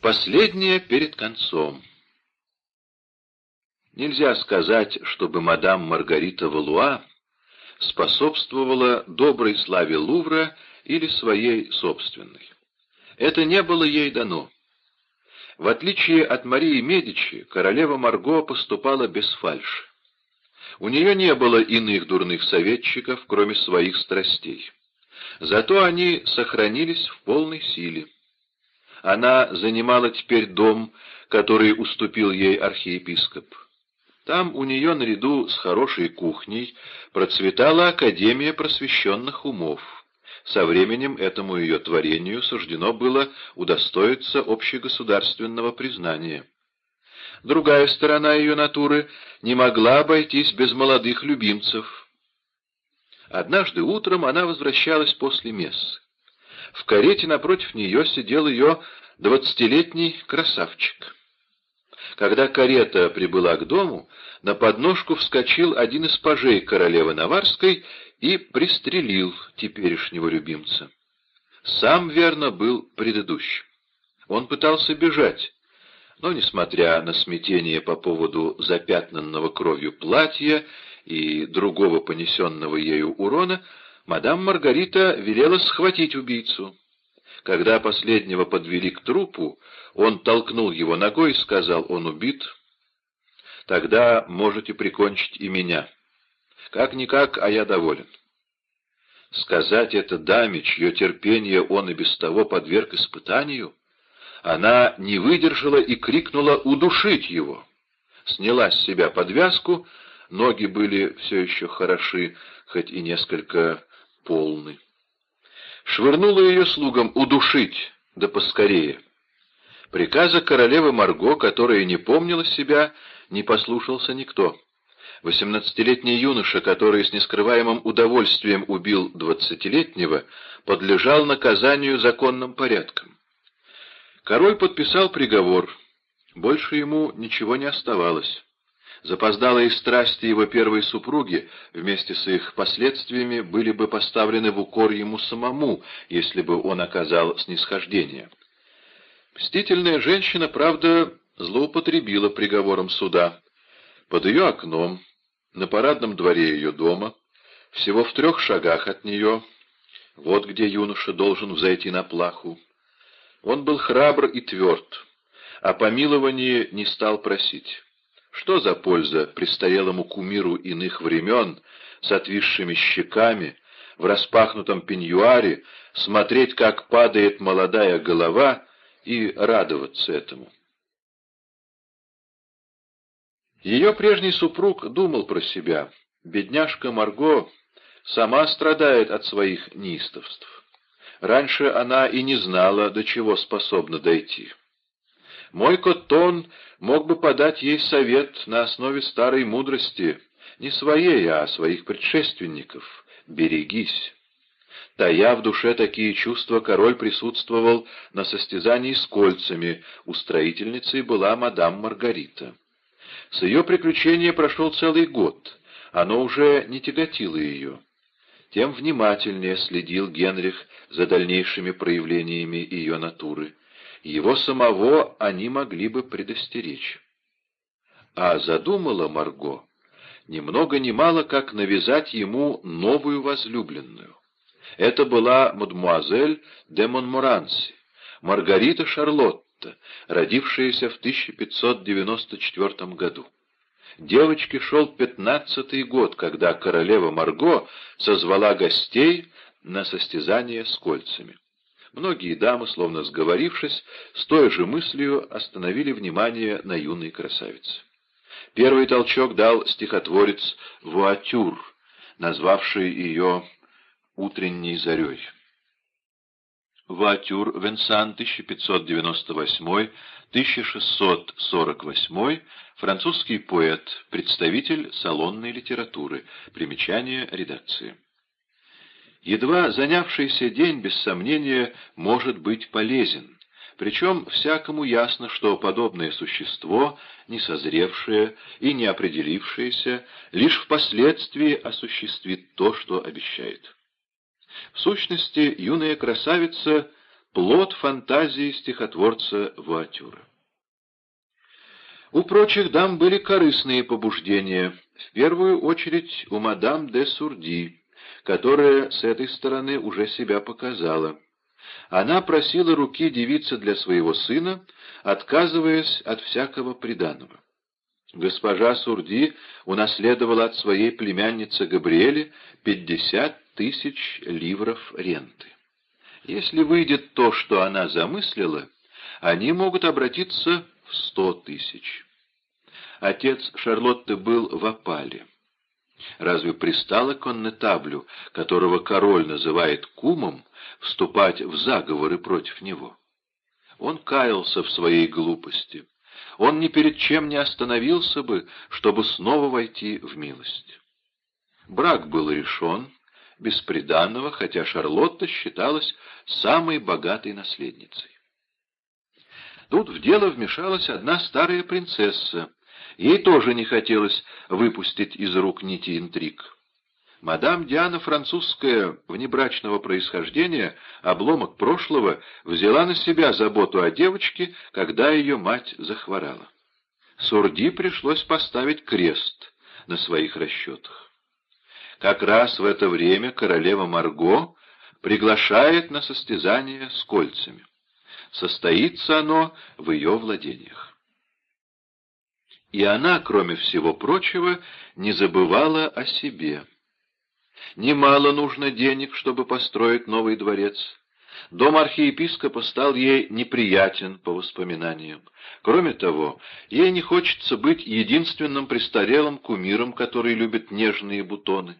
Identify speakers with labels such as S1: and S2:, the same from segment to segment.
S1: Последнее перед концом. Нельзя сказать, чтобы мадам Маргарита Валуа способствовала доброй славе Лувра или своей собственной. Это не было ей дано. В отличие от Марии Медичи, королева Марго поступала без фальши. У нее не было иных дурных советчиков, кроме своих страстей. Зато они сохранились в полной силе. Она занимала теперь дом, который уступил ей архиепископ. Там у нее наряду с хорошей кухней процветала Академия просвещенных умов. Со временем этому ее творению суждено было удостоиться общегосударственного признания. Другая сторона ее натуры не могла обойтись без молодых любимцев. Однажды утром она возвращалась после мессы. В карете напротив нее сидел ее двадцатилетний красавчик. Когда карета прибыла к дому, на подножку вскочил один из пажей королевы Наварской и пристрелил теперешнего любимца. Сам, верно, был предыдущим. Он пытался бежать, но, несмотря на смятение по поводу запятнанного кровью платья и другого понесенного ею урона, мадам Маргарита велела схватить убийцу. Когда последнего подвели к трупу, он толкнул его ногой и сказал, он убит. Тогда можете прикончить и меня. Как-никак, а я доволен. Сказать это даме, чье терпение он и без того подверг испытанию, она не выдержала и крикнула «удушить его!» Сняла с себя подвязку, ноги были все еще хороши, хоть и несколько полны швырнула ее слугам удушить, да поскорее. Приказа королевы Марго, которая не помнила себя, не послушался никто. Восемнадцатилетний юноша, который с нескрываемым удовольствием убил двадцатилетнего, подлежал наказанию законным порядком. Король подписал приговор. Больше ему ничего не оставалось. Запоздалые страсти его первой супруги вместе с их последствиями были бы поставлены в укор ему самому, если бы он оказал снисхождение. Мстительная женщина, правда, злоупотребила приговором суда. Под ее окном, на парадном дворе ее дома, всего в трех шагах от нее, вот где юноша должен взойти на плаху. Он был храбр и тверд, а помилование не стал просить. Что за польза престарелому кумиру иных времен с отвисшими щеками, в распахнутом пеньюаре, смотреть, как падает молодая голова, и радоваться этому? Ее прежний супруг думал про себя. Бедняжка Марго сама страдает от своих неистовств. Раньше она и не знала, до чего способна дойти. Мой Коттон мог бы подать ей совет на основе старой мудрости, не своей, а своих предшественников. Берегись. Тая в душе такие чувства, король присутствовал на состязании с кольцами, устроительницей была мадам Маргарита. С ее приключения прошел целый год, оно уже не тяготило ее. Тем внимательнее следил Генрих за дальнейшими проявлениями ее натуры его самого они могли бы предостеречь. А задумала Марго ни много ни мало, как навязать ему новую возлюбленную. Это была мадмуазель де Монморанси, Маргарита Шарлотта, родившаяся в 1594 году. Девочке шел пятнадцатый год, когда королева Марго созвала гостей на состязание с кольцами. Многие дамы, словно сговорившись, с той же мыслью остановили внимание на юной красавице. Первый толчок дал стихотворец Вуатюр, назвавший ее «Утренней зарей». Вуатюр Венсан, 1598-1648, французский поэт, представитель салонной литературы, примечание редакции. Едва занявшийся день, без сомнения, может быть полезен. Причем всякому ясно, что подобное существо, не созревшее и не определившееся, лишь впоследствии осуществит то, что обещает. В сущности, юная красавица плод фантазии стихотворца Вуатюра. У прочих дам были корыстные побуждения, в первую очередь у мадам де Сурди, которая с этой стороны уже себя показала. Она просила руки девицы для своего сына, отказываясь от всякого приданого. Госпожа Сурди унаследовала от своей племянницы Габриэли пятьдесят тысяч ливров ренты. Если выйдет то, что она замыслила, они могут обратиться в сто тысяч. Отец Шарлотты был в опале. Разве пристало коннетаблю, которого король называет кумом, вступать в заговоры против него? Он каялся в своей глупости. Он ни перед чем не остановился бы, чтобы снова войти в милость. Брак был решен, бесприданного, хотя Шарлотта считалась самой богатой наследницей. Тут в дело вмешалась одна старая принцесса. Ей тоже не хотелось выпустить из рук нити интриг. Мадам Диана французская, внебрачного происхождения, обломок прошлого, взяла на себя заботу о девочке, когда ее мать захворала. Сурди пришлось поставить крест на своих расчетах. Как раз в это время королева Марго приглашает на состязание с кольцами. Состоится оно в ее владениях. И она, кроме всего прочего, не забывала о себе. Немало нужно денег, чтобы построить новый дворец. Дом архиепископа стал ей неприятен по воспоминаниям. Кроме того, ей не хочется быть единственным престарелым кумиром, который любит нежные бутоны.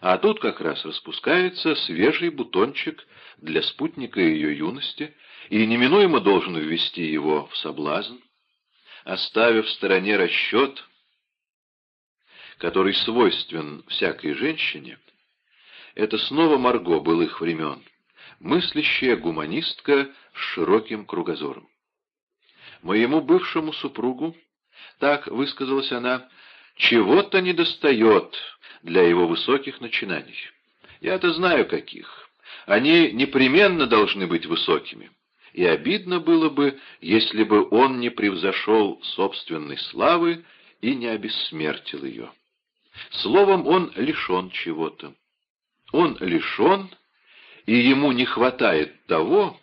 S1: А тут как раз распускается свежий бутончик для спутника ее юности, и неминуемо должен ввести его в соблазн. Оставив в стороне расчет, который свойствен всякой женщине, это снова Марго былых времен, мыслящая гуманистка с широким кругозором. Моему бывшему супругу, так высказалась она, чего-то недостает для его высоких начинаний. Я-то знаю каких. Они непременно должны быть высокими. И обидно было бы, если бы он не превзошел собственной славы и не обессмертил ее. Словом, он лишен чего-то. Он лишен, и ему не хватает того,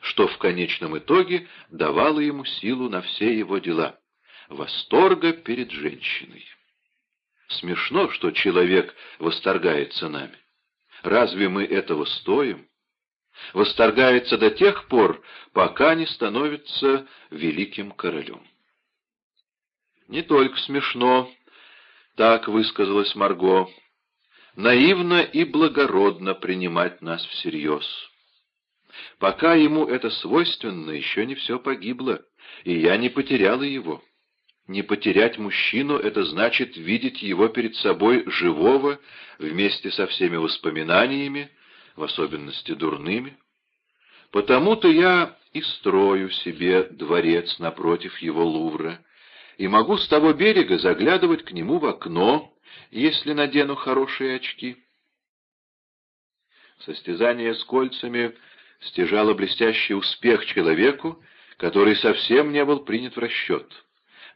S1: что в конечном итоге давало ему силу на все его дела — восторга перед женщиной. Смешно, что человек восторгается нами. Разве мы этого стоим? Восторгается до тех пор, пока не становится великим королем. Не только смешно, так высказалась Марго, наивно и благородно принимать нас всерьез. Пока ему это свойственно, еще не все погибло, и я не потеряла его. Не потерять мужчину — это значит видеть его перед собой живого, вместе со всеми воспоминаниями, в особенности дурными. Потому-то я и строю себе дворец напротив его Лувра, и могу с того берега заглядывать к нему в окно, если надену хорошие очки. Состязание с кольцами стяжало блестящий успех человеку, который совсем не был принят в расчет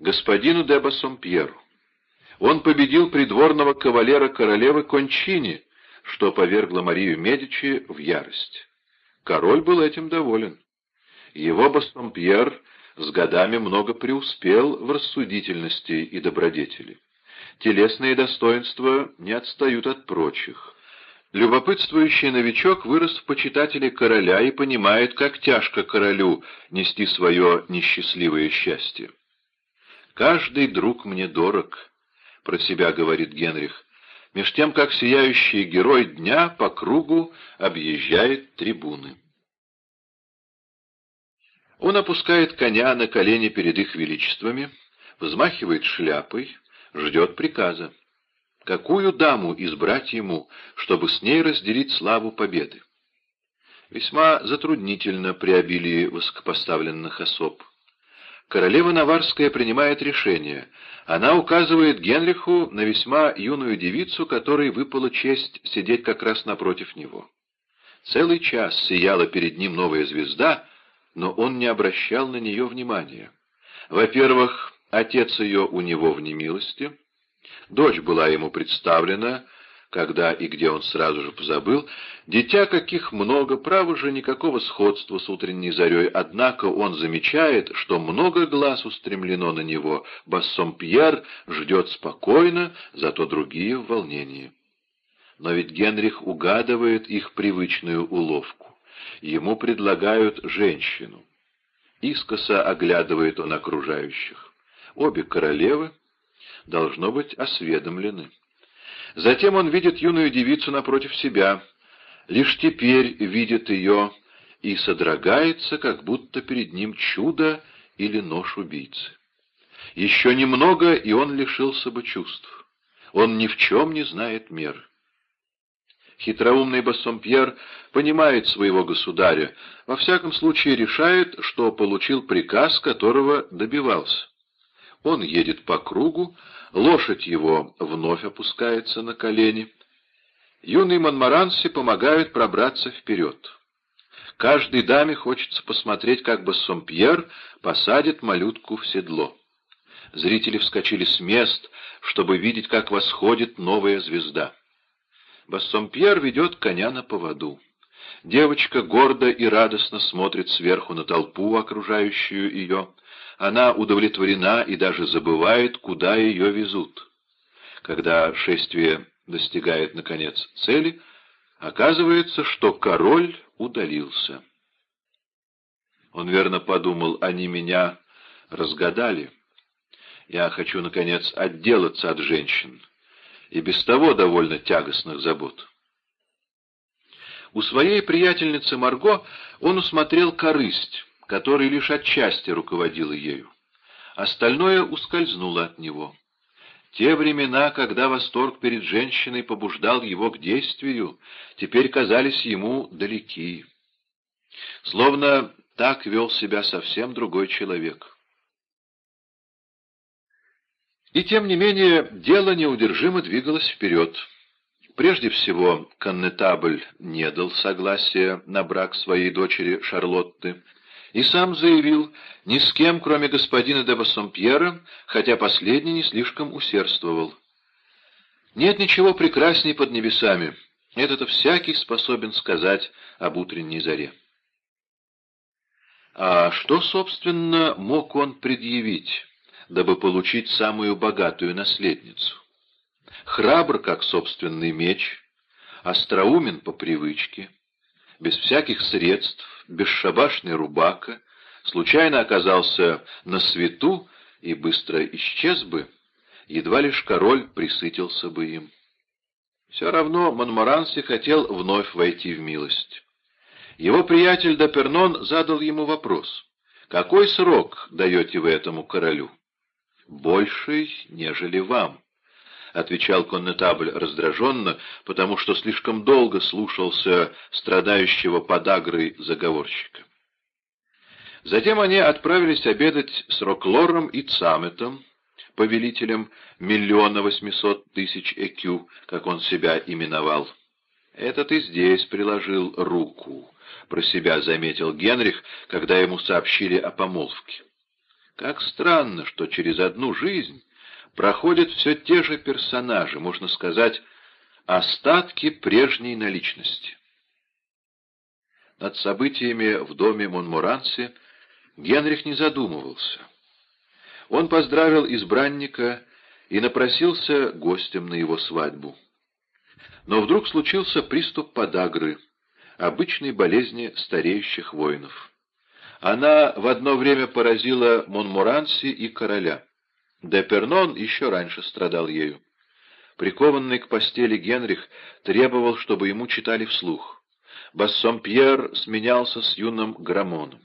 S1: господину де Бассомпьеру. Он победил придворного кавалера королевы Кончини, что повергло Марию Медичи в ярость. Король был этим доволен. Его Бассомпьер с годами много преуспел в рассудительности и добродетели. Телесные достоинства не отстают от прочих. Любопытствующий новичок вырос в почитателе короля и понимает, как тяжко королю нести свое несчастливое счастье. «Каждый друг мне дорог», — про себя говорит Генрих, меж тем, как сияющий герой дня по кругу объезжает трибуны. Он опускает коня на колени перед их величествами, взмахивает шляпой, ждет приказа. Какую даму избрать ему, чтобы с ней разделить славу победы? Весьма затруднительно при обилии высокопоставленных особ. Королева Наварская принимает решение. Она указывает Генриху на весьма юную девицу, которой выпала честь сидеть как раз напротив него. Целый час сияла перед ним новая звезда, но он не обращал на нее внимания. Во-первых, отец ее у него в немилости, дочь была ему представлена, когда и где он сразу же позабыл, дитя каких много, право же никакого сходства с утренней зарей, однако он замечает, что много глаз устремлено на него, Бассом Пьер ждет спокойно, зато другие в волнении. Но ведь Генрих угадывает их привычную уловку. Ему предлагают женщину. Искоса оглядывает он окружающих. Обе королевы должно быть осведомлены. Затем он видит юную девицу напротив себя, лишь теперь видит ее и содрогается, как будто перед ним чудо или нож убийцы. Еще немного, и он лишился бы чувств. Он ни в чем не знает меры. Хитроумный Бассомпьер понимает своего государя, во всяком случае решает, что получил приказ, которого добивался. Он едет по кругу, лошадь его вновь опускается на колени. Юный Монмаранси помогают пробраться вперед. Каждой даме хочется посмотреть, как Бассомпьер посадит малютку в седло. Зрители вскочили с мест, чтобы видеть, как восходит новая звезда. Бассомпьер ведет коня на поводу. Девочка гордо и радостно смотрит сверху на толпу, окружающую ее. Она удовлетворена и даже забывает, куда ее везут. Когда шествие достигает, наконец, цели, оказывается, что король удалился. Он верно подумал, они меня разгадали. Я хочу, наконец, отделаться от женщин, и без того довольно тягостных забот. У своей приятельницы Марго он усмотрел корысть, которая лишь отчасти руководила ею. Остальное ускользнуло от него. Те времена, когда восторг перед женщиной побуждал его к действию, теперь казались ему далеки. Словно так вел себя совсем другой человек. И тем не менее дело неудержимо двигалось вперед. Прежде всего, коннетабль не дал согласия на брак своей дочери Шарлотты, и сам заявил, ни с кем, кроме господина де Бассомпьера, хотя последний не слишком усердствовал. Нет ничего прекрасней под небесами, это-то всякий способен сказать об утренней заре. А что, собственно, мог он предъявить, дабы получить самую богатую наследницу? Храбр, как собственный меч, остроумен по привычке, без всяких средств, бесшабашный рубака, случайно оказался на свету и быстро исчез бы, едва лишь король присытился бы им. Все равно Монморанси хотел вновь войти в милость. Его приятель Допернон задал ему вопрос. «Какой срок даете вы этому королю?» «Больший, нежели вам». — отвечал коннетабль раздраженно, потому что слишком долго слушался страдающего подагрой заговорщика. Затем они отправились обедать с Роклором и Цаметом, повелителем миллиона восьмисот тысяч ЭКЮ, как он себя именовал. «Этот и здесь приложил руку», — про себя заметил Генрих, когда ему сообщили о помолвке. «Как странно, что через одну жизнь проходят все те же персонажи, можно сказать, остатки прежней наличности. Над событиями в доме Монморанси Генрих не задумывался. Он поздравил избранника и напросился гостем на его свадьбу. Но вдруг случился приступ подагры, обычной болезни стареющих воинов. Она в одно время поразила Монморанси и короля. Депернон еще раньше страдал ею. Прикованный к постели Генрих требовал, чтобы ему читали вслух. Бассомпьер сменялся с юным Грамоном.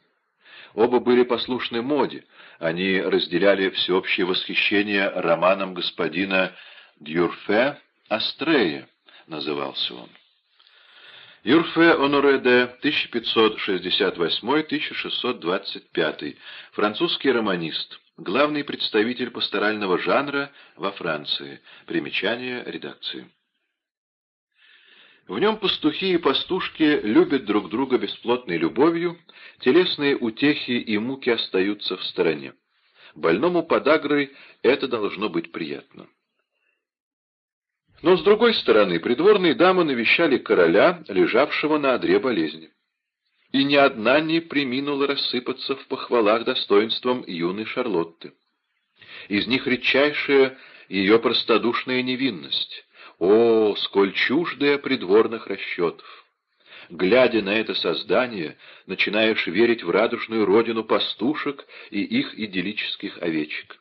S1: Оба были послушны моде, они разделяли всеобщее восхищение романом господина Дюрфе «Астрея», назывался он. Юрфе Оноре де 1568-1625, французский романист, Главный представитель пасторального жанра во Франции. Примечание редакции. В нем пастухи и пастушки любят друг друга бесплотной любовью, телесные утехи и муки остаются в стороне. Больному подагрой это должно быть приятно. Но, с другой стороны, придворные дамы навещали короля, лежавшего на одре болезни. И ни одна не приминула рассыпаться в похвалах достоинством юной Шарлотты. Из них редчайшая ее простодушная невинность. О, сколь чуждая придворных расчетов! Глядя на это создание, начинаешь верить в радужную родину пастушек и их идиллических овечек.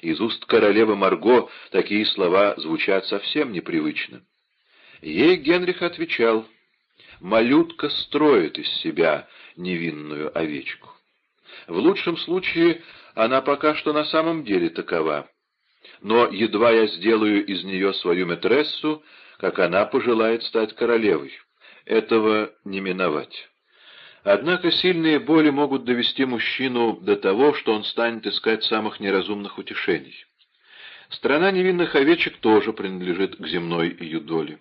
S1: Из уст королевы Марго такие слова звучат совсем непривычно. Ей Генрих отвечал, «Малютка строит из себя невинную овечку. В лучшем случае она пока что на самом деле такова. Но едва я сделаю из нее свою метрессу, как она пожелает стать королевой. Этого не миновать». Однако сильные боли могут довести мужчину до того, что он станет искать самых неразумных утешений. Страна невинных овечек тоже принадлежит к земной юдоле.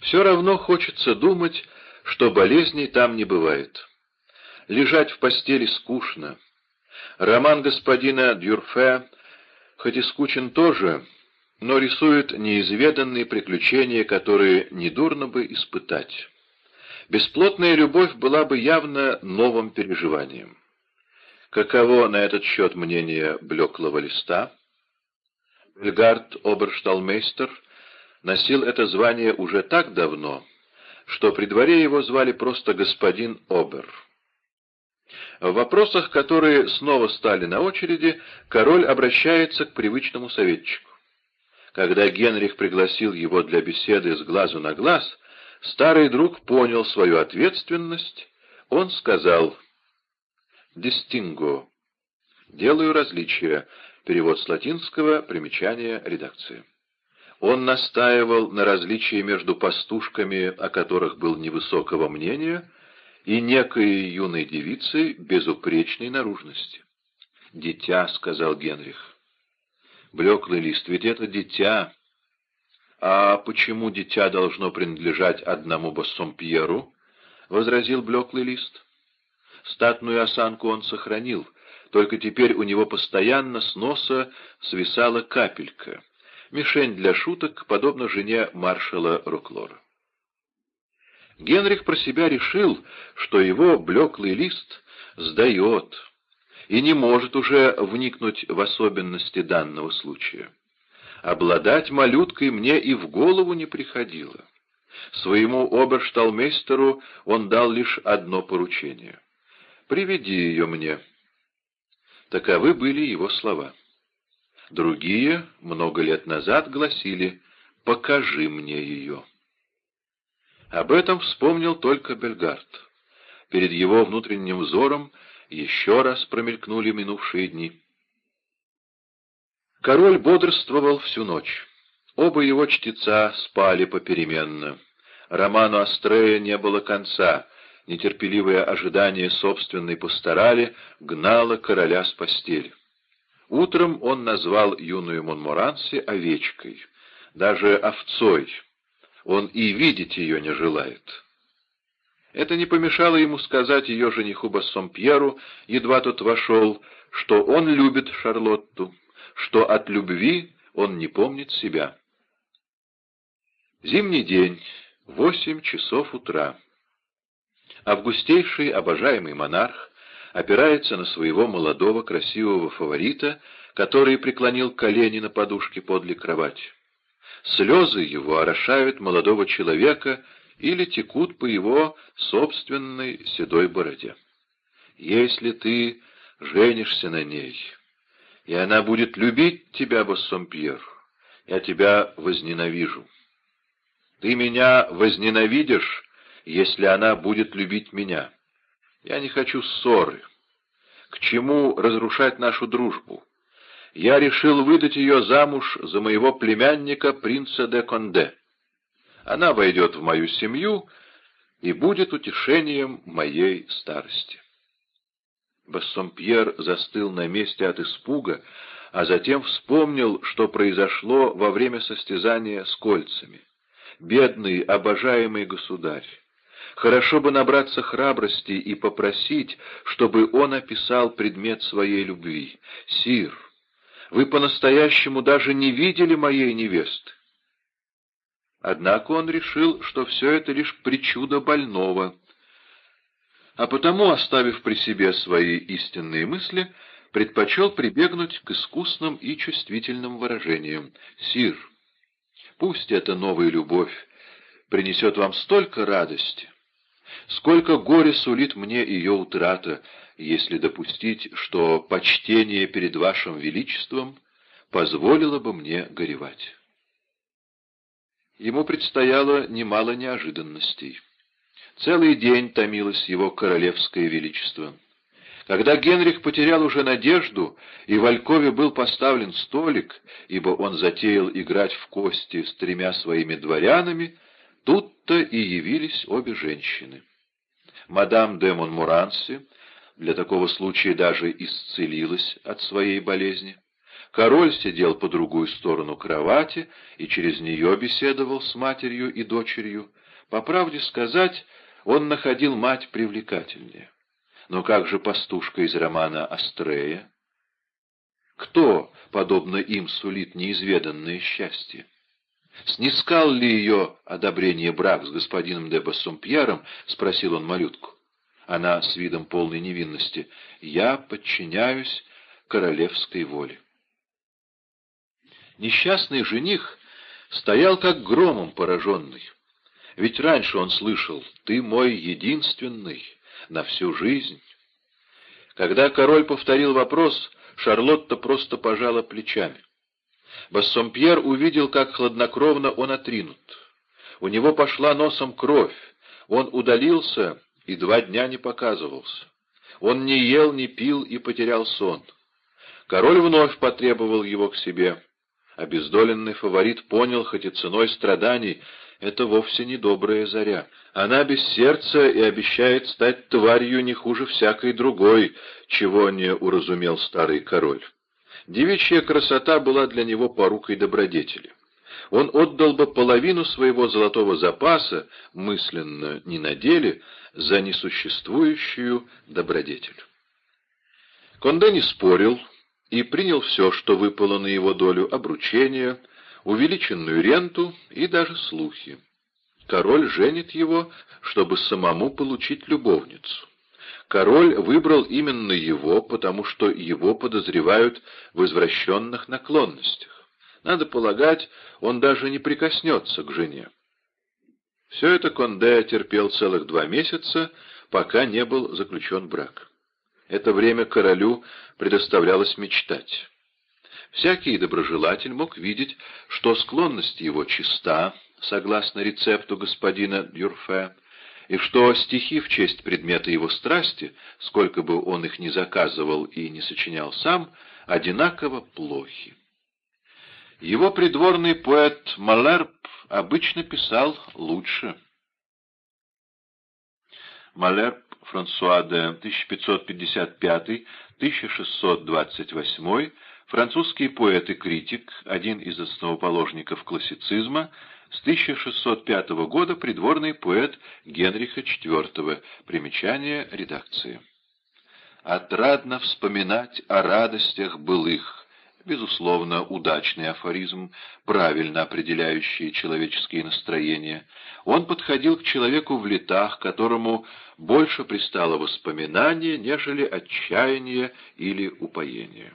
S1: Все равно хочется думать, что болезней там не бывает. Лежать в постели скучно. Роман господина Дюрфе, хоть и скучен тоже, но рисует неизведанные приключения, которые недурно бы испытать. Бесплотная любовь была бы явно новым переживанием. Каково на этот счет мнение блеклого листа? Бельгард Обершталмейстер носил это звание уже так давно, что при дворе его звали просто господин Обер. В вопросах, которые снова стали на очереди, король обращается к привычному советчику. Когда Генрих пригласил его для беседы с глазу на глаз, Старый друг понял свою ответственность. Он сказал «дистинго» — «делаю различия», перевод с латинского, примечание редакции. Он настаивал на различии между пастушками, о которых был невысокого мнения, и некой юной девицей безупречной наружности. «Дитя», — сказал Генрих. «Блеклый лист, ведь это дитя, «А почему дитя должно принадлежать одному Боссомпьеру?» — возразил блеклый лист. Статную осанку он сохранил, только теперь у него постоянно с носа свисала капелька. Мишень для шуток, подобно жене маршала Руклора. Генрих про себя решил, что его блеклый лист сдает и не может уже вникнуть в особенности данного случая. Обладать малюткой мне и в голову не приходило. Своему обершталмейстеру он дал лишь одно поручение. «Приведи ее мне». Таковы были его слова. Другие, много лет назад, гласили «покажи мне ее». Об этом вспомнил только Бельгард. Перед его внутренним взором еще раз промелькнули минувшие дни. Король бодрствовал всю ночь. Оба его чтеца спали попеременно. Роману Астрея не было конца. Нетерпеливое ожидание собственной постарали гнало короля с постели. Утром он назвал юную Монморанси овечкой, даже овцой. Он и видеть ее не желает. Это не помешало ему сказать ее жениху Бассомпьеру, едва тот вошел, что он любит Шарлотту, что от любви он не помнит себя. Зимний день, восемь часов утра. Августейший, обожаемый монарх, опирается на своего молодого красивого фаворита, который преклонил колени на подушке подле кровати. Слезы его орошают молодого человека или текут по его собственной седой бороде. Если ты женишься на ней, и она будет любить тебя, Бассомпьер. Я тебя возненавижу. Ты меня возненавидишь, если она будет любить меня. Я не хочу ссоры. К чему разрушать нашу дружбу? Я решил выдать ее замуж за моего племянника, принца де Конде. Она войдет в мою семью и будет утешением моей старости. Бассомпьер застыл на месте от испуга, а затем вспомнил, что произошло во время состязания с кольцами. бедный, обожаемый государь, хорошо бы набраться храбрости и попросить, чтобы он описал предмет своей любви. Сир, вы по-настоящему даже не видели моей невесты. Однако он решил, что все это лишь причуда больного, а потому, оставив при себе свои истинные мысли, предпочел прибегнуть к искусным и чувствительным выражениям. «Сир, пусть эта новая любовь принесет вам столько радости, сколько горя сулит мне ее утрата, если допустить, что почтение перед вашим величеством позволило бы мне горевать». Ему предстояло немало неожиданностей. Целый день томилось его королевское величество. Когда Генрих потерял уже надежду, и в Алькове был поставлен столик, ибо он затеял играть в кости с тремя своими дворянами, тут-то и явились обе женщины. Мадам де Монмуранси для такого случая даже исцелилась от своей болезни. Король сидел по другую сторону кровати и через нее беседовал с матерью и дочерью. По правде сказать, он находил мать привлекательнее. Но как же пастушка из романа «Астрея»? Кто, подобно им, сулит неизведанное счастье? «Снискал ли ее одобрение брак с господином де Бассомпьером?» — спросил он малютку. Она с видом полной невинности. «Я подчиняюсь королевской воле». Несчастный жених стоял как громом пораженный. Ведь раньше он слышал «Ты мой единственный на всю жизнь». Когда король повторил вопрос, Шарлотта просто пожала плечами. Бассомпьер увидел, как хладнокровно он отринут. У него пошла носом кровь, он удалился и два дня не показывался. Он не ел, не пил и потерял сон. Король вновь потребовал его к себе. Обездоленный фаворит понял, хоть и ценой страданий, это вовсе не добрая заря. Она без сердца и обещает стать тварью не хуже всякой другой, чего не уразумел старый король. Девичья красота была для него порукой добродетели. Он отдал бы половину своего золотого запаса, мысленно, не на деле, за несуществующую добродетель. Конде не спорил, и принял все, что выпало на его долю, обручение, увеличенную ренту и даже слухи. Король женит его, чтобы самому получить любовницу. Король выбрал именно его, потому что его подозревают в извращенных наклонностях. Надо полагать, он даже не прикоснется к жене. Все это Конде терпел целых два месяца, пока не был заключен брак. Это время королю предоставлялось мечтать. Всякий доброжелатель мог видеть, что склонность его чиста, согласно рецепту господина Дюрфе, и что стихи в честь предмета его страсти, сколько бы он их ни заказывал и не сочинял сам, одинаково плохи. Его придворный поэт Малерб обычно писал лучше. Малерб Франсуа де 1555-1628, французский поэт и критик, один из основоположников классицизма, с 1605 года придворный поэт Генриха IV. Примечание редакции. «Отрадно вспоминать о радостях былых, Безусловно, удачный афоризм, правильно определяющий человеческие настроения. Он подходил к человеку в летах, которому больше пристало воспоминание, нежели отчаяние или упоение.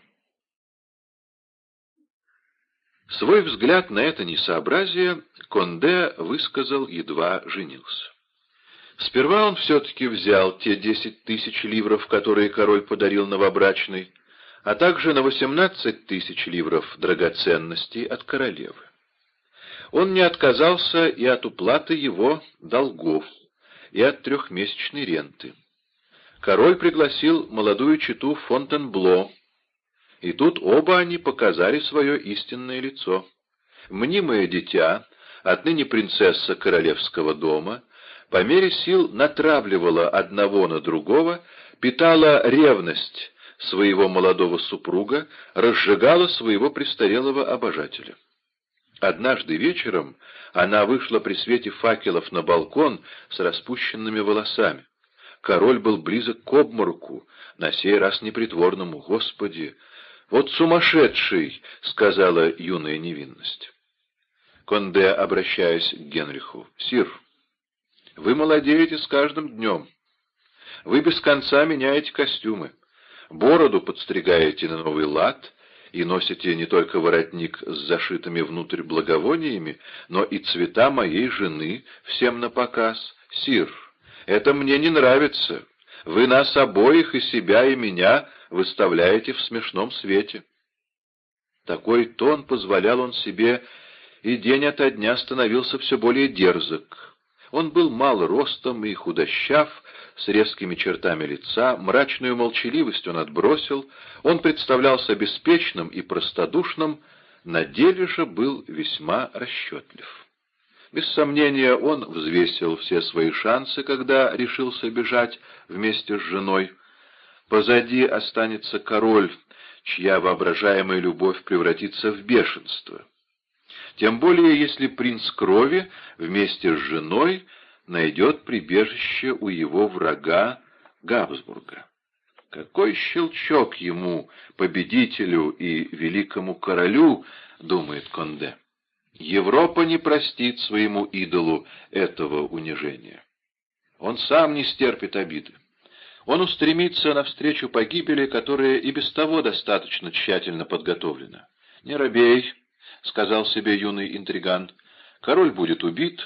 S1: Свой взгляд на это несообразие Конде высказал, едва женился. Сперва он все-таки взял те десять тысяч ливров, которые король подарил новобрачной, а также на 18 тысяч ливров драгоценностей от королевы. Он не отказался и от уплаты его долгов, и от трехмесячной ренты. Король пригласил молодую читу Фонтенбло, и тут оба они показали свое истинное лицо. Мнимое дитя, отныне принцесса королевского дома, по мере сил натравливала одного на другого, питала ревность своего молодого супруга, разжигала своего престарелого обожателя. Однажды вечером она вышла при свете факелов на балкон с распущенными волосами. Король был близок к обмороку, на сей раз непритворному. Господи! Вот сумасшедший! — сказала юная невинность. Конде, обращаясь к Генриху. «Сир, вы молодеете с каждым днем. Вы без конца меняете костюмы. Бороду подстригаете на новый лад и носите не только воротник с зашитыми внутрь благовониями, но и цвета моей жены всем на показ. Сир, это мне не нравится. Вы нас обоих, и себя, и меня, выставляете в смешном свете». Такой тон позволял он себе и день ото дня становился все более дерзок. Он был мал ростом и худощав, с резкими чертами лица, мрачную молчаливость он отбросил, он представлялся беспечным и простодушным, на деле же был весьма расчетлив. Без сомнения, он взвесил все свои шансы, когда решился бежать вместе с женой. Позади останется король, чья воображаемая любовь превратится в бешенство. Тем более, если принц крови вместе с женой найдет прибежище у его врага Габсбурга. Какой щелчок ему, победителю и великому королю, думает Конде. Европа не простит своему идолу этого унижения. Он сам не стерпит обиды. Он устремится навстречу погибели, которая и без того достаточно тщательно подготовлена. Не робей, — сказал себе юный интриган. «Король будет убит,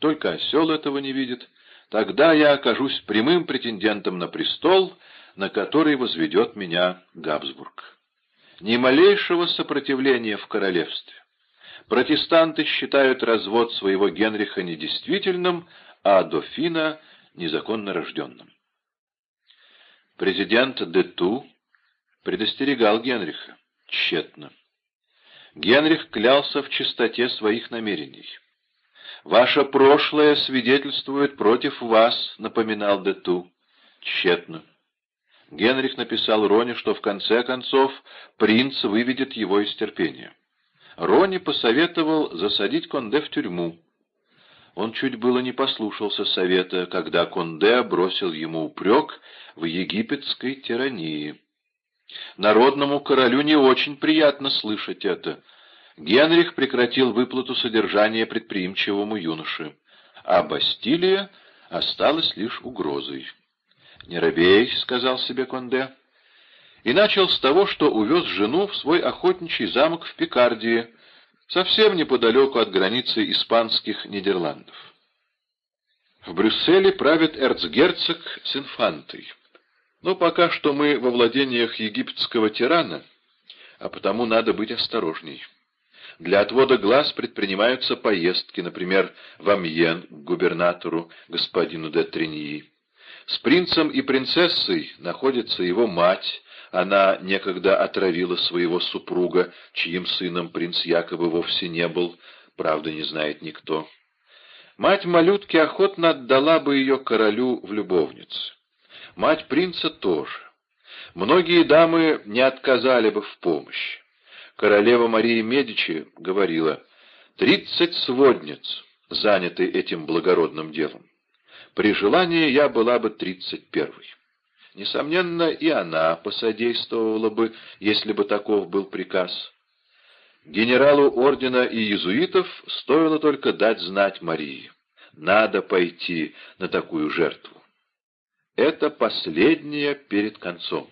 S1: только осел этого не видит. Тогда я окажусь прямым претендентом на престол, на который возведет меня Габсбург. Ни малейшего сопротивления в королевстве. Протестанты считают развод своего Генриха недействительным, а дофина — незаконно рожденным. Президент Дету предостерегал Генриха. Тщетно. Генрих клялся в чистоте своих намерений. «Ваше прошлое свидетельствует против вас», — напоминал Дету. Тщетно. Генрих написал Роне, что в конце концов принц выведет его из терпения. Рони посоветовал засадить Конде в тюрьму. Он чуть было не послушался совета, когда Конде бросил ему упрек в египетской тирании. Народному королю не очень приятно слышать это. Генрих прекратил выплату содержания предприимчивому юноше, а Бастилия осталась лишь угрозой. «Не робей», — сказал себе Конде, и начал с того, что увез жену в свой охотничий замок в Пикардии, совсем неподалеку от границы испанских Нидерландов. В Брюсселе правит эрцгерцог с инфантой. Но пока что мы во владениях египетского тирана, а потому надо быть осторожней. Для отвода глаз предпринимаются поездки, например, в Амьен к губернатору господину де Триньи. С принцем и принцессой находится его мать, она некогда отравила своего супруга, чьим сыном принц якобы вовсе не был, правда не знает никто. Мать малютки охотно отдала бы ее королю в любовнице. Мать принца тоже. Многие дамы не отказали бы в помощи. Королева Мария Медичи говорила, «Тридцать сводниц заняты этим благородным делом. При желании я была бы тридцать первой». Несомненно, и она посодействовала бы, если бы таков был приказ. Генералу ордена и иезуитов стоило только дать знать Марии. Надо пойти на такую жертву. Это последнее перед концом.